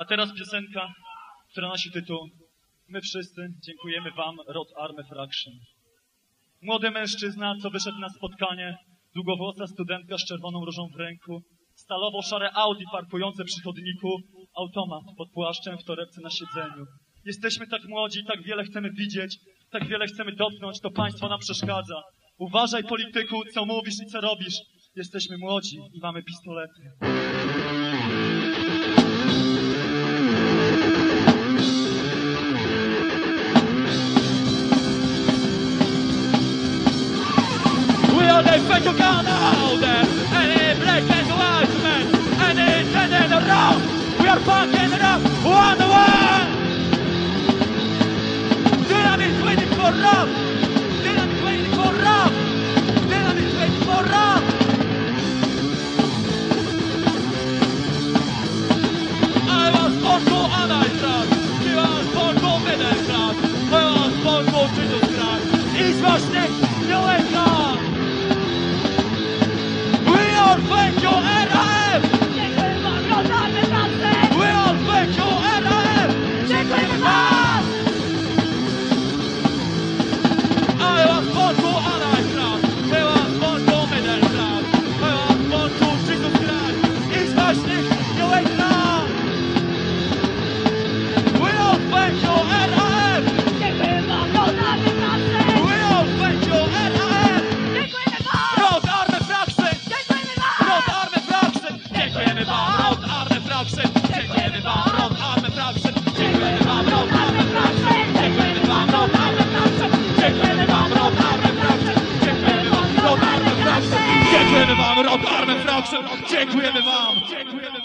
A teraz piosenka, która nosi tytuł My wszyscy dziękujemy Wam, Rod Army Fraction. Młody mężczyzna, co wyszedł na spotkanie, długowłosa studentka z czerwoną różą w ręku, stalowo-szare Audi parkujące przy chodniku, automat pod płaszczem w torebce na siedzeniu. Jesteśmy tak młodzi, tak wiele chcemy widzieć, tak wiele chcemy dotknąć, to państwo nam przeszkadza. Uważaj polityku, co mówisz i co robisz. Jesteśmy młodzi i mamy pistolety. The special gun out there, any black and white men, any dead around. We are fucking it up one to one. Dynamite waiting for rock. Dynamite waiting for rock. Dynamite waiting for rock. I was born to Anarchrat. Ty was born to Medelkrat. I was born to Żydowskrat. I smacznych Białeka. Army Fraction! Dziękujemy wam, Rod Army Fraction! Dziękujemy wam, Rod Army Fraction! Dziękujemy wam, Rod Army Fraction! Dziękujemy wam, Rod Army Fraction! Dziękujemy wam, Rod Army Fraction! Dziękujemy wam, Rod Army Fraction! Dziękujemy wam!